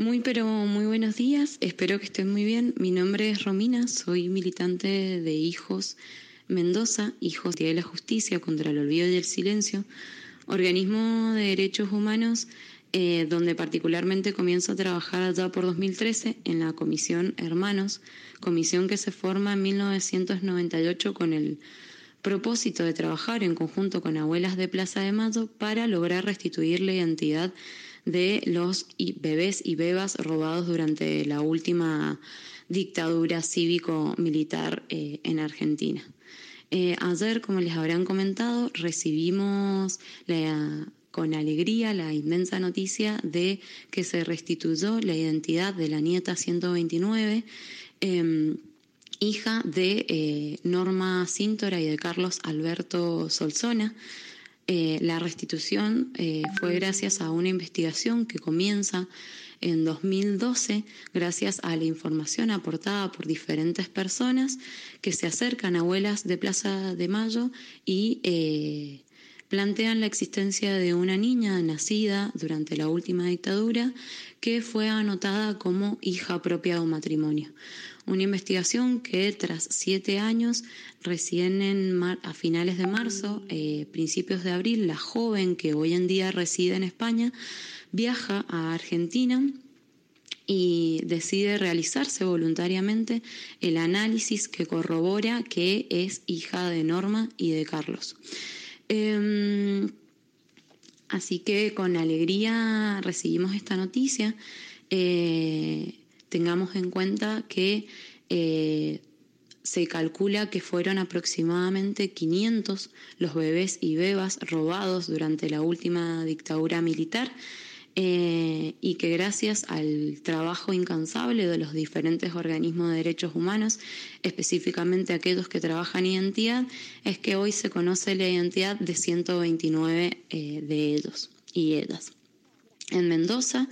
Muy pero muy buenos días, espero que estén muy bien. Mi nombre es Romina, soy militante de Hijos Mendoza, Hijos de la Justicia contra el Olvido y el Silencio, organismo de derechos humanos eh, donde particularmente comienzo a trabajar allá por 2013 en la Comisión Hermanos, comisión que se forma en 1998 con el propósito de trabajar en conjunto con abuelas de Plaza de Mayo para lograr restituir la identidad de los bebés y bebas robados durante la última dictadura cívico-militar eh, en Argentina. Eh, ayer, como les habrán comentado, recibimos con alegría la inmensa noticia de que se restituyó la identidad de la nieta 129, em, hija de eh, Norma Cíntora y de Carlos Alberto Solzona. Eh, la restitución fue gracias a una investigación que comienza en 2012 gracias a la información aportada por diferentes personas que se acercan a abuelas de Plaza de Mayo y eh, plantean la existencia de una niña nacida durante la última dictadura que fue anotada como hija propia de un matrimonio. Una investigación que tras siete años, recién en a finales de marzo, eh, principios de abril, la joven que hoy en día reside en España viaja a Argentina y decide realizarse voluntariamente el análisis que corrobora que es hija de Norma y de Carlos. Em, así que con alegría recibimos esta noticia. Eh, tengamos en cuenta que eh, se calcula que fueron aproximadamente 500 los bebés y bebas robados durante la última dictadura militar eh, y que gracias al trabajo incansable de los diferentes organismos de derechos humanos, específicamente aquellos que trabajan identidad, es que hoy se conoce la identidad de 129 eh, de ellos y ellas. En Mendoza,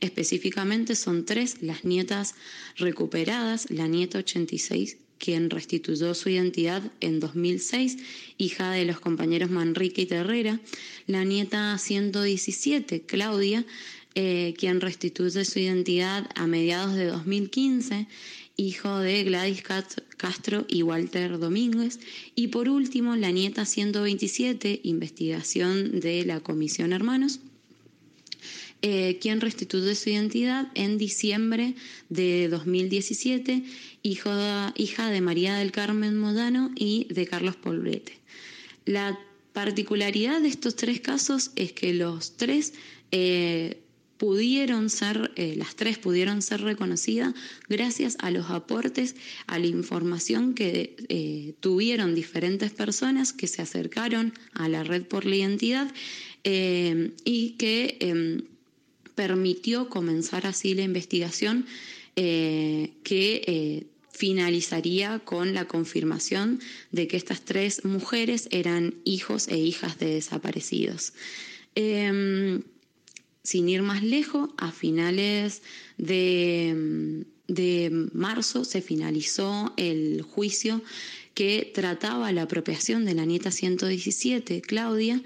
específicamente, son tres las nietas recuperadas, la nieta 86 quien restituyó su identidad en 2006, hija de los compañeros Manrique y Terrera, la nieta 117, Claudia, eh, quien restituye su identidad a mediados de 2015, hijo de Gladys Castro y Walter Domínguez, y por último la nieta 127, investigación de la Comisión Hermanos, eh, quien restituye su identidad en diciembre de 2017, hija de María del Carmen Modano y de Carlos Polvete. La particularidad de estos tres casos es que los tres eh, pudieron ser, eh, las tres pudieron ser reconocidas gracias a los aportes, a la información que tuvieron diferentes personas que se acercaron a la red por la identidad y que em, permitió comenzar así la investigación eh, que eh, finalizaría con la confirmación de que estas tres mujeres eran hijos e hijas de desaparecidos. Em, sin ir más lejos, a finales de, de marzo se finalizó el juicio que trataba la apropiación de la nieta 117, Claudia,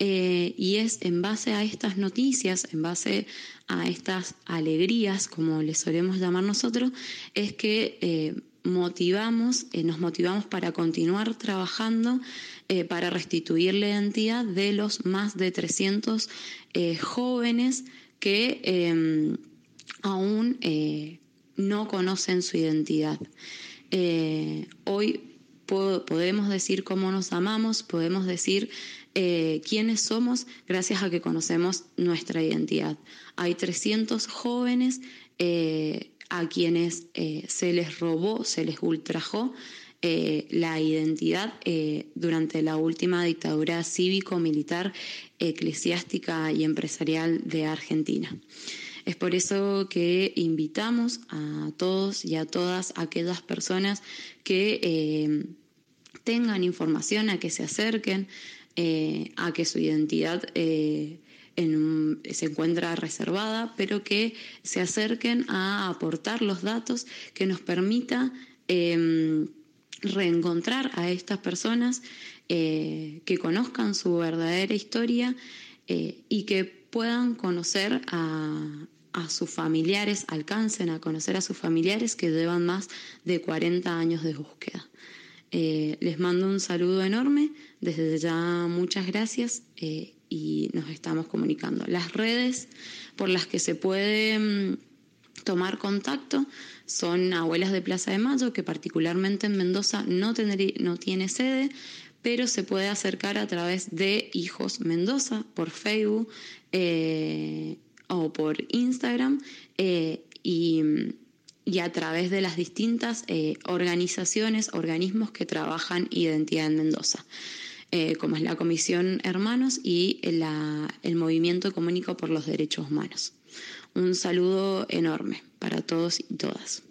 eh, y es en base a estas noticias, en base a estas alegrías, como les solemos llamar nosotros, es que eh, motivamos, eh, nos motivamos para continuar trabajando para restituir la identidad de los más de 300 jóvenes que em, aún no conocen su identidad. hoy podemos decir cómo nos amamos, podemos decir eh, quiénes somos gracias a que conocemos nuestra identidad. Hay 300 jóvenes eh, a quienes eh, se les robó, se les ultrajó la identidad durante la última dictadura cívico-militar, eclesiástica y empresarial de Argentina. Es por eso que invitamos a todos y a todas aquellas personas que tengan información, a que se acerquen, eh, a que su identidad eh, se encuentra reservada, pero que se acerquen a aportar los datos que nos permita em, reencontrar a estas personas, eh, que conozcan su verdadera historia y que puedan conocer a, a sus familiares, alcancen a conocer a sus familiares que llevan más de 40 años de búsqueda. Eh, les mando un saludo enorme, desde ya muchas gracias eh, y nos estamos comunicando. Las redes por las que se puede mm, tomar contacto son Abuelas de Plaza de Mayo, que particularmente en Mendoza no, no tiene sede, pero se puede acercar a través de Hijos Mendoza por Facebook eh, o por Instagram y y a través de las distintas eh, organizaciones, organismos que trabajan identidad en Mendoza, eh, como es la Comisión Hermanos y el Movimiento Comunico por los Derechos Humanos. Un saludo enorme para todos y todas.